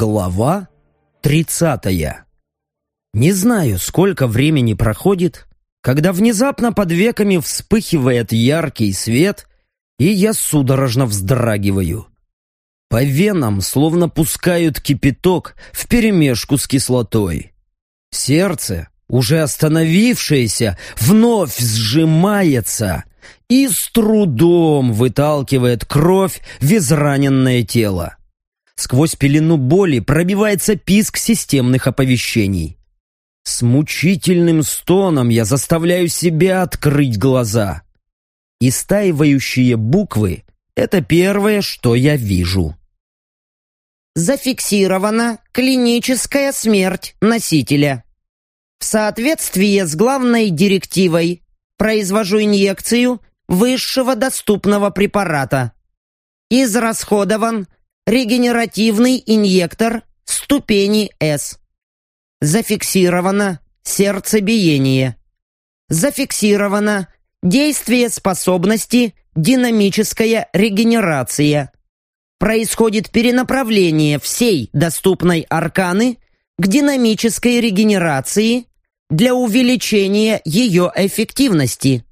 Глава тридцатая. Не знаю, сколько времени проходит, когда внезапно под веками вспыхивает яркий свет, и я судорожно вздрагиваю. По венам словно пускают кипяток вперемешку с кислотой. Сердце, уже остановившееся, вновь сжимается и с трудом выталкивает кровь в израненное тело. Сквозь пелену боли пробивается писк системных оповещений. С мучительным стоном я заставляю себя открыть глаза. Истаивающие буквы — это первое, что я вижу. Зафиксирована клиническая смерть носителя. В соответствии с главной директивой произвожу инъекцию высшего доступного препарата. Израсходован регенеративный инъектор ступени С. Зафиксировано сердцебиение. Зафиксировано действие способности динамическая регенерация. Происходит перенаправление всей доступной арканы к динамической регенерации для увеличения ее эффективности.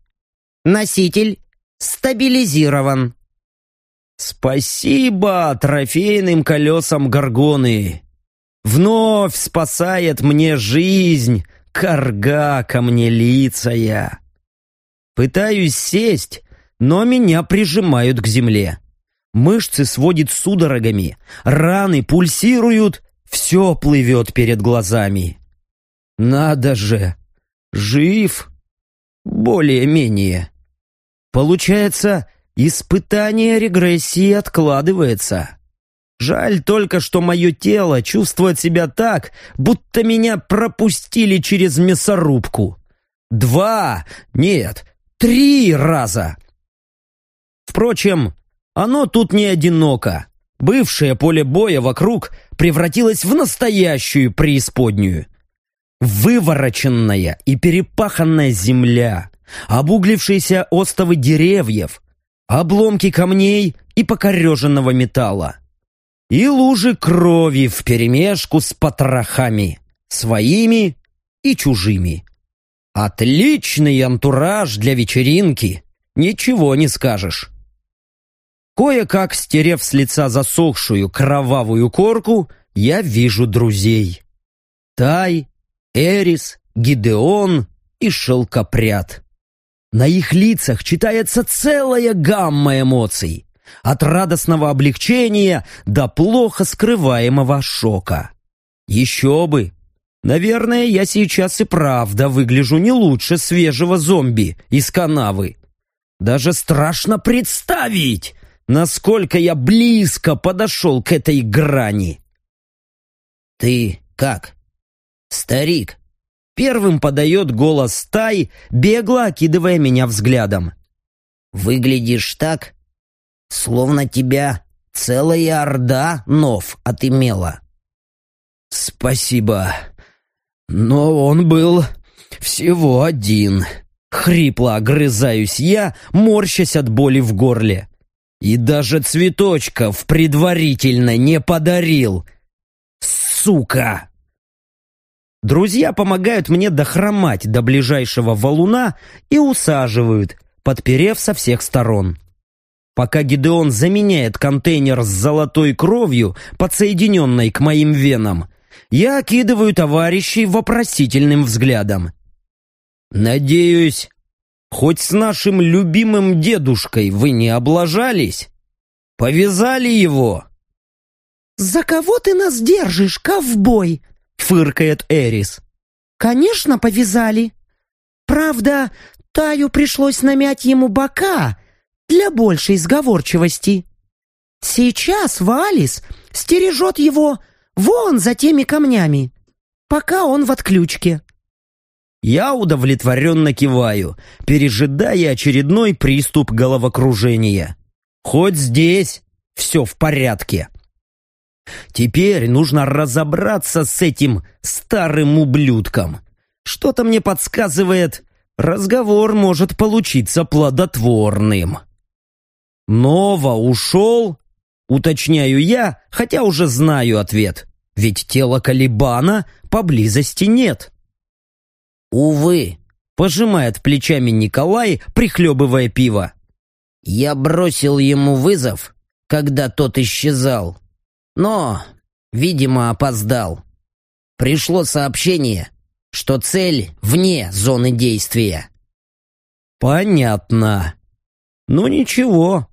Носитель стабилизирован. Спасибо трофейным колесам Горгоны. Вновь спасает мне жизнь, корга ко мне лицая. Пытаюсь сесть, но меня прижимают к земле. Мышцы сводит судорогами, раны пульсируют, все плывет перед глазами. Надо же, жив, более-менее. Получается, испытание регрессии откладывается. Жаль только, что мое тело чувствует себя так, будто меня пропустили через мясорубку. Два, нет, три раза. Впрочем, оно тут не одиноко. Бывшее поле боя вокруг превратилось в настоящую преисподнюю. Вывороченная и перепаханная земля, обуглившиеся остовы деревьев, обломки камней и покореженного металла. И лужи крови вперемешку с потрохами, своими и чужими. Отличный антураж для вечеринки, ничего не скажешь. Кое-как стерев с лица засохшую кровавую корку, я вижу друзей. Тай, Эрис, Гидеон и Шелкопряд. На их лицах читается целая гамма эмоций. От радостного облегчения до плохо скрываемого шока. Еще бы! Наверное, я сейчас и правда выгляжу не лучше свежего зомби из канавы. Даже страшно представить, насколько я близко подошел к этой грани. «Ты как?» «Старик!» Первым подает голос Тай, бегло окидывая меня взглядом. «Выглядишь так, словно тебя целая орда нов отымела». «Спасибо, но он был всего один». Хрипло огрызаюсь я, морщась от боли в горле. И даже цветочков предварительно не подарил. Сука! Друзья помогают мне дохромать до ближайшего валуна и усаживают, подперев со всех сторон. Пока Гидеон заменяет контейнер с золотой кровью, подсоединенной к моим венам, я окидываю товарищей вопросительным взглядом. «Надеюсь, Хоть с нашим любимым дедушкой вы не облажались? Повязали его?» «За кого ты нас держишь, ковбой?» — фыркает Эрис. «Конечно, повязали. Правда, Таю пришлось намять ему бока для большей сговорчивости. Сейчас Валис стережет его вон за теми камнями, пока он в отключке. Я удовлетворенно киваю, пережидая очередной приступ головокружения. Хоть здесь все в порядке. Теперь нужно разобраться с этим старым ублюдком. Что-то мне подсказывает, разговор может получиться плодотворным. Нова ушел? Уточняю я, хотя уже знаю ответ. ведь тела Калибана поблизости нет. «Увы», — пожимает плечами Николай, прихлебывая пиво. «Я бросил ему вызов, когда тот исчезал, но, видимо, опоздал. Пришло сообщение, что цель вне зоны действия». «Понятно. Ну ничего.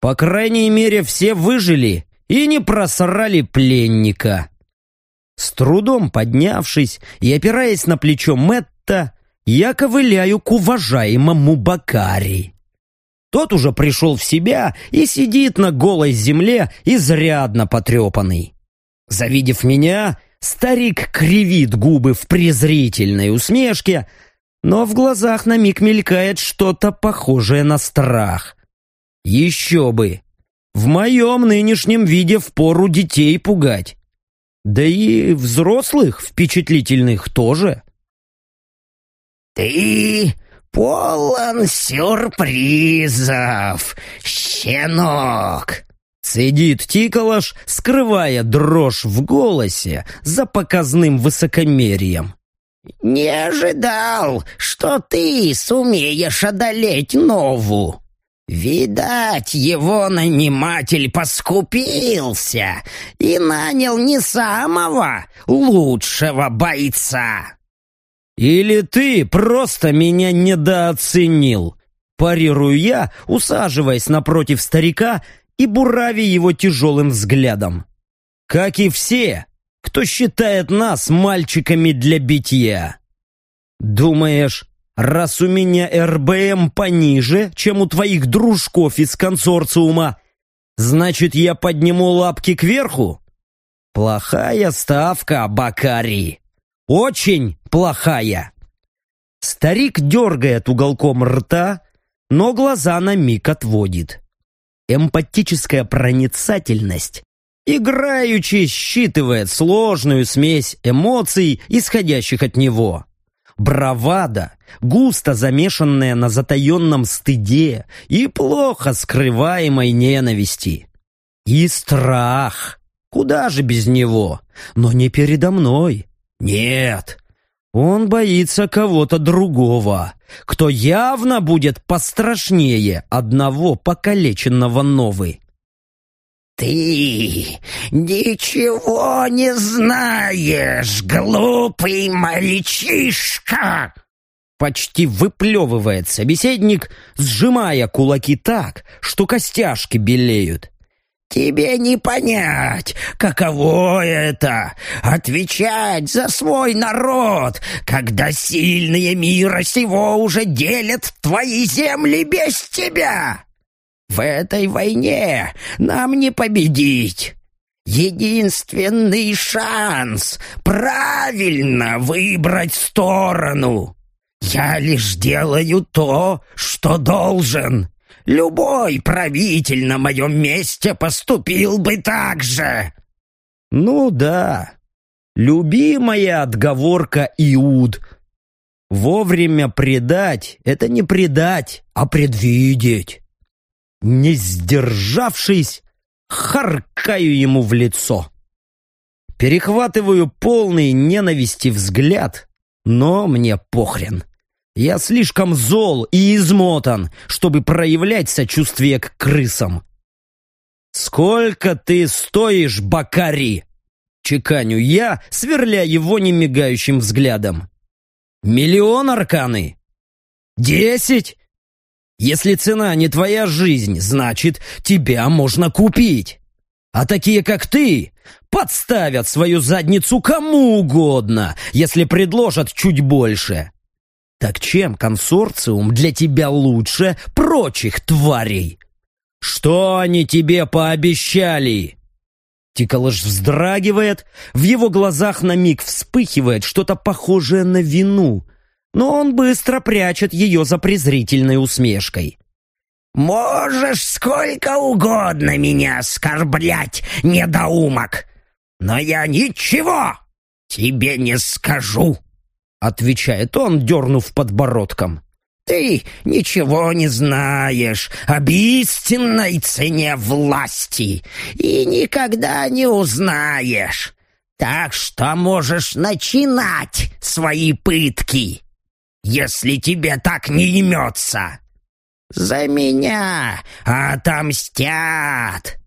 По крайней мере, все выжили и не просрали пленника». С трудом поднявшись и опираясь на плечо Мэтта, я ковыляю к уважаемому Бакари. Тот уже пришел в себя и сидит на голой земле, изрядно потрепанный. Завидев меня, старик кривит губы в презрительной усмешке, но в глазах на миг мелькает что-то похожее на страх. Еще бы! В моем нынешнем виде впору детей пугать. Да и взрослых впечатлительных тоже. «Ты полон сюрпризов, щенок!» Цедит Тиколаш, скрывая дрожь в голосе за показным высокомерием. «Не ожидал, что ты сумеешь одолеть Нову. Видать, его наниматель поскупился и нанял не самого лучшего бойца. Или ты просто меня недооценил? Парирую я, усаживаясь напротив старика и бурави его тяжелым взглядом. Как и все, кто считает нас мальчиками для битья. Думаешь, Раз у меня РБМ пониже, чем у твоих дружков из консорциума, значит, я подниму лапки кверху? Плохая ставка, Бакари. Очень плохая. Старик дергает уголком рта, но глаза на миг отводит. Эмпатическая проницательность играючи считывает сложную смесь эмоций, исходящих от него бравада, густо замешанная на затаенном стыде и плохо скрываемой ненависти. И страх. Куда же без него? Но не передо мной. Нет. Он боится кого-то другого, кто явно будет пострашнее одного покалеченного новый. «Ты ничего не знаешь, глупый мальчишка!» Почти выплевывает собеседник, сжимая кулаки так, что костяшки белеют. «Тебе не понять, каково это — отвечать за свой народ, когда сильные мира сего уже делят твои земли без тебя!» В этой войне нам не победить. Единственный шанс — правильно выбрать сторону. Я лишь делаю то, что должен. Любой правитель на моем месте поступил бы так же. Ну да, любимая отговорка Иуд. Вовремя предать — это не предать, а предвидеть. Не сдержавшись, харкаю ему в лицо. Перехватываю полный ненависти взгляд, но мне похрен. Я слишком зол и измотан, чтобы проявлять сочувствие к крысам. «Сколько ты стоишь, Бакари?» Чеканю я, сверля его немигающим взглядом. «Миллион арканы? Десять? Если цена не твоя жизнь, значит, тебя можно купить. А такие, как ты, подставят свою задницу кому угодно, если предложат чуть больше. Так чем консорциум для тебя лучше прочих тварей? Что они тебе пообещали? Тиколыш вздрагивает, в его глазах на миг вспыхивает что-то похожее на вину, но он быстро прячет ее за презрительной усмешкой. «Можешь сколько угодно меня оскорблять, недоумок, но я ничего тебе не скажу», — отвечает он, дернув подбородком. «Ты ничего не знаешь об истинной цене власти и никогда не узнаешь. Так что можешь начинать свои пытки, если тебе так не имется. За меня отомстят.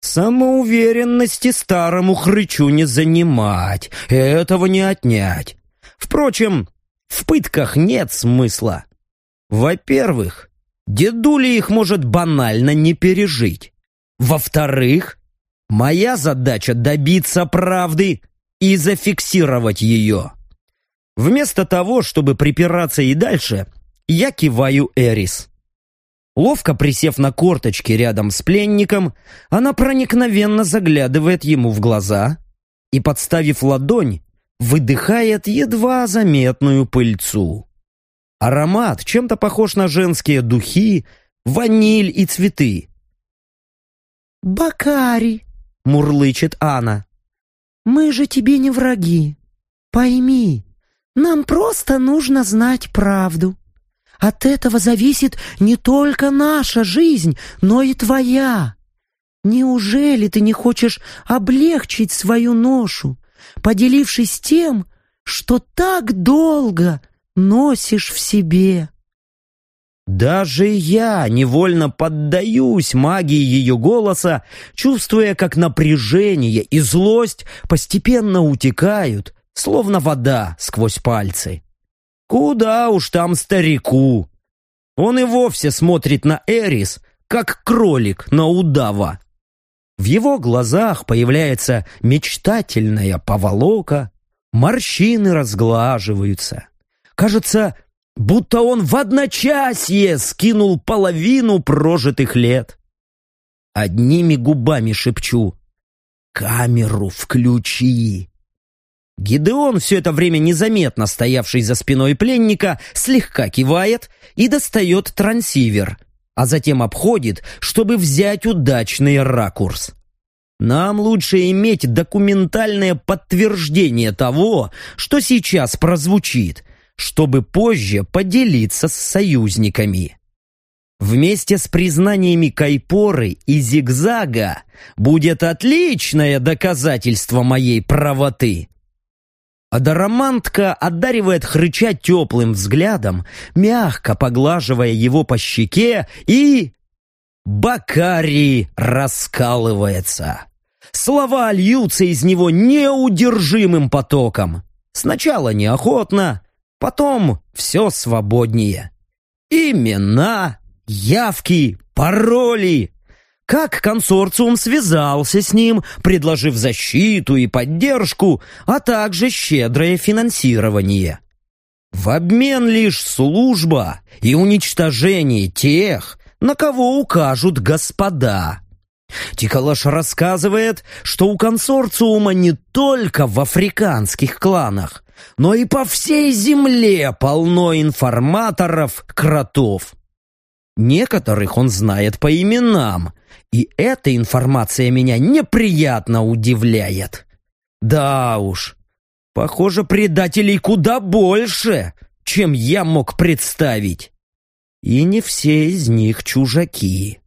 Самоуверенности старому хрычу не занимать, этого не отнять. Впрочем, в пытках нет смысла. Во-первых, дедуля их может банально не пережить. Во-вторых, моя задача добиться правды и зафиксировать ее. Вместо того, чтобы припираться и дальше, я киваю Эрис. Ловко присев на корточки рядом с пленником, она проникновенно заглядывает ему в глаза и, подставив ладонь, выдыхает едва заметную пыльцу. Аромат чем-то похож на женские духи, ваниль и цветы. «Бакари!» — мурлычет Анна. «Мы же тебе не враги. Пойми, нам просто нужно знать правду. От этого зависит не только наша жизнь, но и твоя. Неужели ты не хочешь облегчить свою ношу, поделившись тем, что так долго носишь в себе?» Даже я невольно поддаюсь магии ее голоса, чувствуя, как напряжение и злость постепенно утекают, словно вода сквозь пальцы. Куда уж там старику. Он и вовсе смотрит на Эрис, как кролик на удава. В его глазах появляется мечтательная поволока, морщины разглаживаются. Кажется, будто он в одночасье скинул половину прожитых лет. Одними губами шепчу «Камеру включи!» Гидеон, все это время незаметно стоявший за спиной пленника, слегка кивает и достает трансивер, а затем обходит, чтобы взять удачный ракурс. Нам лучше иметь документальное подтверждение того, что сейчас прозвучит, чтобы позже поделиться с союзниками. Вместе с признаниями Кайпоры и Зигзага будет отличное доказательство моей правоты. Адарамантка одаривает хрыча теплым взглядом, мягко поглаживая его по щеке, и... Бакари раскалывается. Слова льются из него неудержимым потоком. Сначала неохотно, потом все свободнее. Имена, явки, пароли, как консорциум связался с ним, предложив защиту и поддержку, а также щедрое финансирование. В обмен лишь служба и уничтожение тех, на кого укажут господа. Тикалаш рассказывает, что у консорциума не только в африканских кланах, но и по всей земле полно информаторов-кротов. Некоторых он знает по именам, и эта информация меня неприятно удивляет. Да уж, похоже, предателей куда больше, чем я мог представить. И не все из них чужаки.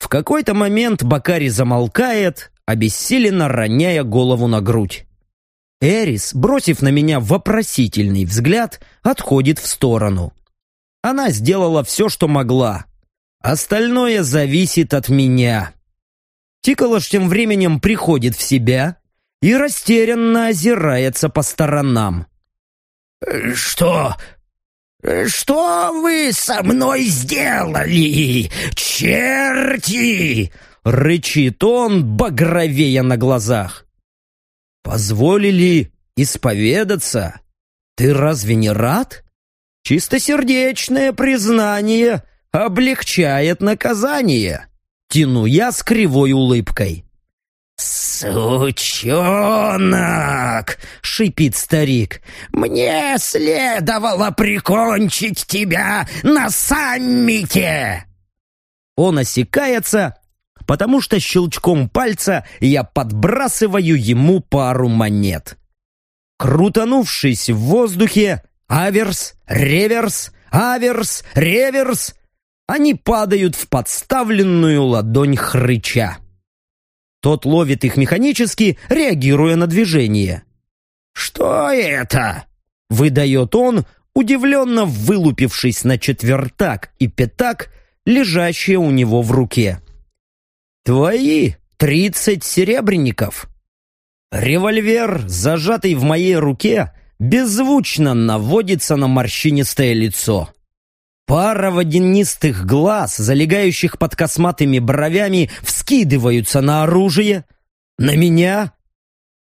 В какой-то момент Бакари замолкает, обессиленно роняя голову на грудь. Эрис, бросив на меня вопросительный взгляд, отходит в сторону. Она сделала все, что могла. Остальное зависит от меня. Тиколош тем временем приходит в себя и растерянно озирается по сторонам. «Что? Что вы со мной сделали, черти?» Рычит он, багровея на глазах. «Позволили исповедаться? Ты разве не рад?» Чистосердечное признание облегчает наказание. Тяну я с кривой улыбкой. «Сучонок!» — шипит старик. «Мне следовало прикончить тебя на саммите!» Он осекается, потому что щелчком пальца я подбрасываю ему пару монет. Крутанувшись в воздухе, Аверс, реверс, аверс, реверс. Они падают в подставленную ладонь хрыча. Тот ловит их механически, реагируя на движение. «Что это?» — выдает он, удивленно вылупившись на четвертак и пятак, лежащие у него в руке. «Твои тридцать серебряников!» Револьвер, зажатый в моей руке, беззвучно наводится на морщинистое лицо. Пара водянистых глаз, залегающих под косматыми бровями, вскидываются на оружие, на меня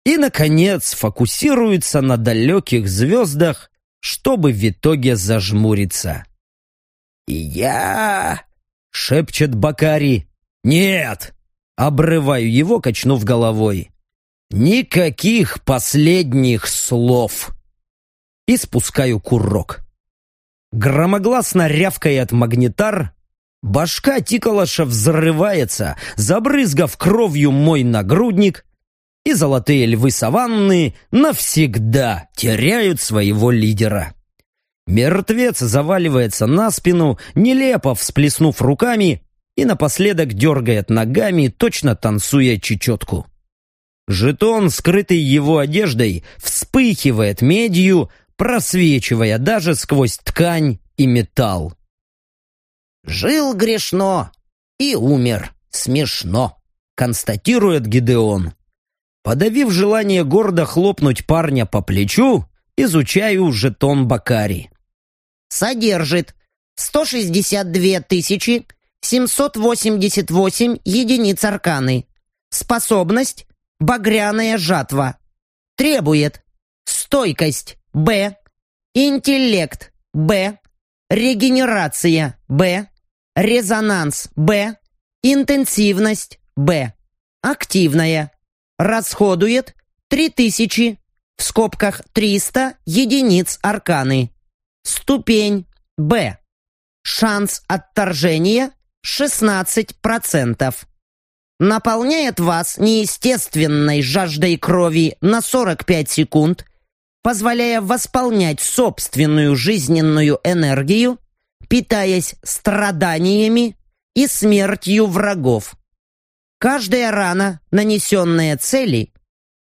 и, наконец, фокусируются на далеких звездах, чтобы в итоге зажмуриться. «Я...» — шепчет Бакари. «Нет!» — обрываю его, качнув головой. «Никаких последних слов!» И спускаю курок. Громогласно рявкает магнитар, башка Тиколаша взрывается, забрызгав кровью мой нагрудник, и золотые львы саванны навсегда теряют своего лидера. Мертвец заваливается на спину, нелепо всплеснув руками, и напоследок дергает ногами, точно танцуя чечетку. Жетон, скрытый его одеждой, вспыхивает медью, просвечивая даже сквозь ткань и металл. «Жил грешно и умер смешно», — констатирует Гидеон. Подавив желание гордо хлопнуть парня по плечу, изучаю жетон Бакари. «Содержит 162 тысячи 788 единиц арканы. Способность — багряная жатва. Требует стойкость Б. Интеллект. Б. Регенерация. Б. Резонанс. Б. Интенсивность. Б. Активная. Расходует 3000 в скобках 300 единиц арканы. Ступень Б. Шанс отторжения 16%. Наполняет вас неестественной жаждой крови на 45 секунд позволяя восполнять собственную жизненную энергию, питаясь страданиями и смертью врагов. Каждая рана, нанесенная цели,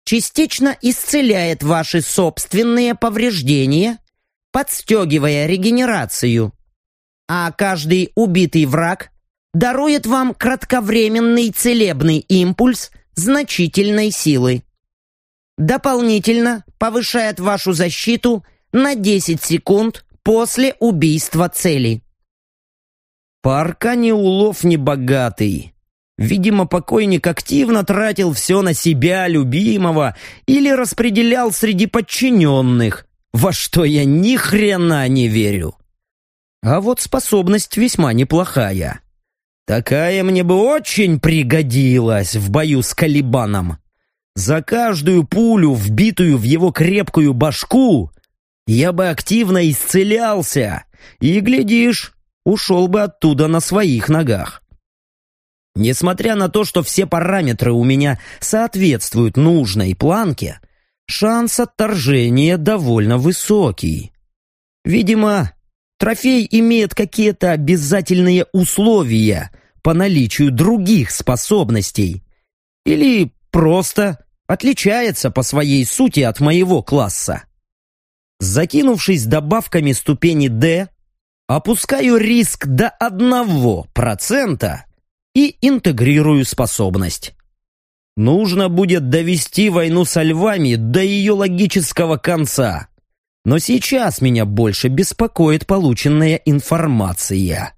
частично исцеляет ваши собственные повреждения, подстегивая регенерацию, а каждый убитый враг дарует вам кратковременный целебный импульс значительной силы. Дополнительно повышает вашу защиту на 10 секунд после убийства цели. Парка не улов не богатый. Видимо, покойник активно тратил все на себя, любимого, или распределял среди подчиненных, во что я ни хрена не верю. А вот способность весьма неплохая. Такая мне бы очень пригодилась в бою с Калибаном. За каждую пулю, вбитую в его крепкую башку, я бы активно исцелялся и, глядишь, ушел бы оттуда на своих ногах. Несмотря на то, что все параметры у меня соответствуют нужной планке, шанс отторжения довольно высокий. Видимо, трофей имеет какие-то обязательные условия по наличию других способностей. Или просто отличается по своей сути от моего класса. Закинувшись добавками ступени D, опускаю риск до одного процента и интегрирую способность. Нужно будет довести войну со львами до ее логического конца. Но сейчас меня больше беспокоит полученная информация.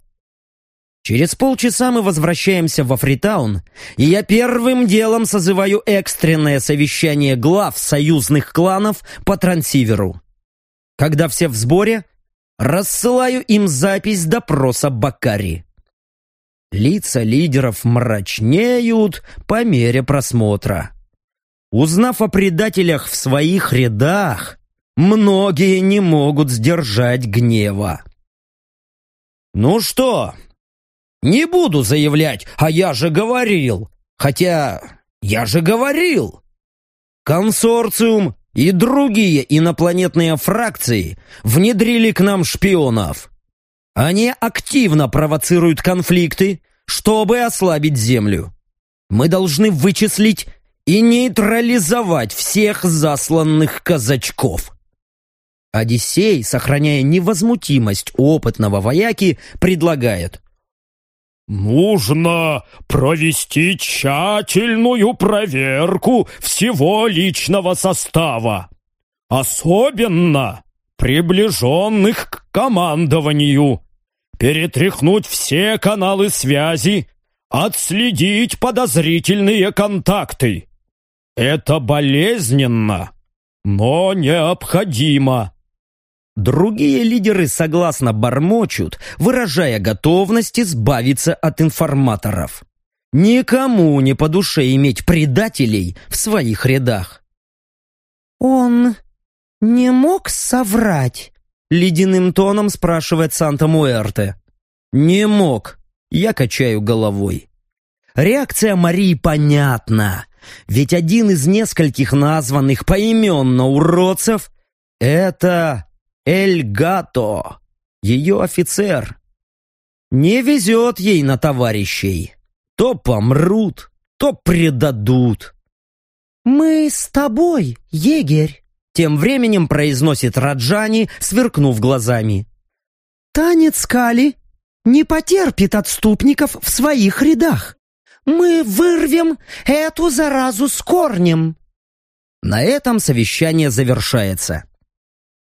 Через полчаса мы возвращаемся во Фритаун, и я первым делом созываю экстренное совещание глав союзных кланов по трансиверу. Когда все в сборе, рассылаю им запись допроса Бакари. Лица лидеров мрачнеют по мере просмотра. Узнав о предателях в своих рядах, многие не могут сдержать гнева. «Ну что, не буду заявлять, а я же говорил. Хотя я же говорил. Консорциум и другие инопланетные фракции внедрили к нам шпионов. Они активно провоцируют конфликты, чтобы ослабить Землю. Мы должны вычислить и нейтрализовать всех засланных казачков. Одиссей, сохраняя невозмутимость опытного вояки, предлагает. «Нужно провести тщательную проверку всего личного состава, особенно приближенных к командованию, перетряхнуть все каналы связи, отследить подозрительные контакты. Это болезненно, но необходимо». Другие лидеры согласно бормочут, выражая готовность избавиться от информаторов. Никому не по душе иметь предателей в своих рядах. «Он не мог соврать?» — ледяным тоном спрашивает Санта-Муэрте. «Не мог», — я качаю головой. Реакция Марии понятна, ведь один из нескольких названных поименно уродцев — это Эль Гато, ее офицер. Не везет ей на товарищей. То помрут, то предадут. «Мы с тобой, егерь», — тем временем произносит Раджани, сверкнув глазами. «Танец Кали не потерпит отступников в своих рядах. Мы вырвем эту заразу с корнем». На этом совещание завершается.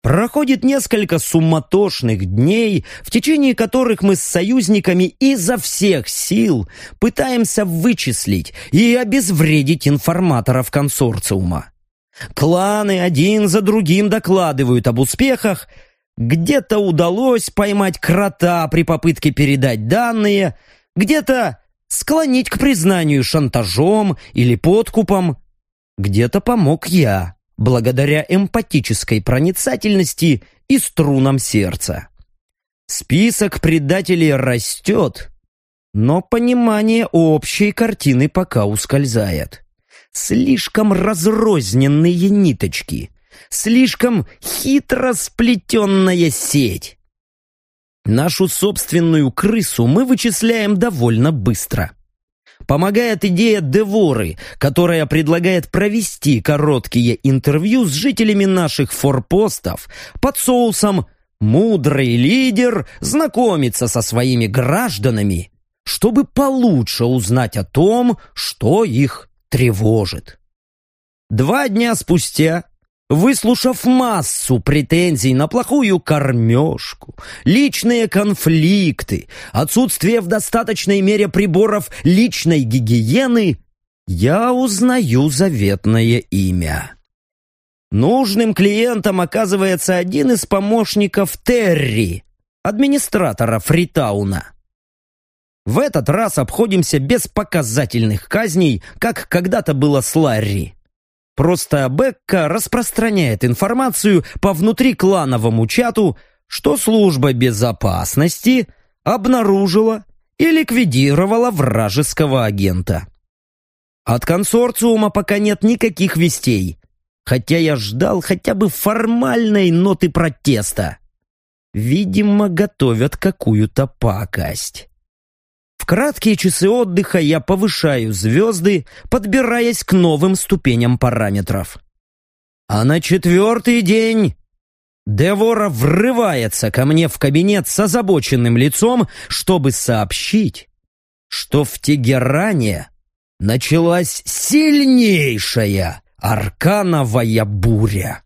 Проходит несколько суматошных дней, в течение которых мы с союзниками изо всех сил пытаемся вычислить и обезвредить информаторов консорциума. Кланы один за другим докладывают об успехах, где-то удалось поймать крота при попытке передать данные, где-то склонить к признанию шантажом или подкупом, где-то помог я благодаря эмпатической проницательности и струнам сердца. Список предателей растет, но понимание общей картины пока ускользает. Слишком разрозненные ниточки, слишком хитро сплетенная сеть. Нашу собственную крысу мы вычисляем довольно быстро. Помогает идея Деворы, которая предлагает провести короткие интервью с жителями наших форпостов под соусом «Мудрый лидер знакомится со своими гражданами», чтобы получше узнать о том, что их тревожит. Два дня спустя Выслушав массу претензий на плохую кормежку, личные конфликты, отсутствие в достаточной мере приборов личной гигиены, я узнаю заветное имя. Нужным клиентом оказывается один из помощников Терри, администратора Фритауна. В этот раз обходимся без показательных казней, как когда-то было с Ларри. Просто Бекка распространяет информацию по внутриклановому чату, что служба безопасности обнаружила и ликвидировала вражеского агента. От консорциума пока нет никаких вестей, хотя я ждал хотя бы формальной ноты протеста. Видимо, готовят какую-то пакость. Краткие часы отдыха я повышаю звезды, подбираясь к новым ступеням параметров. А на четвертый день Девора врывается ко мне в кабинет с озабоченным лицом, чтобы сообщить, что в Тегеране началась сильнейшая аркановая буря.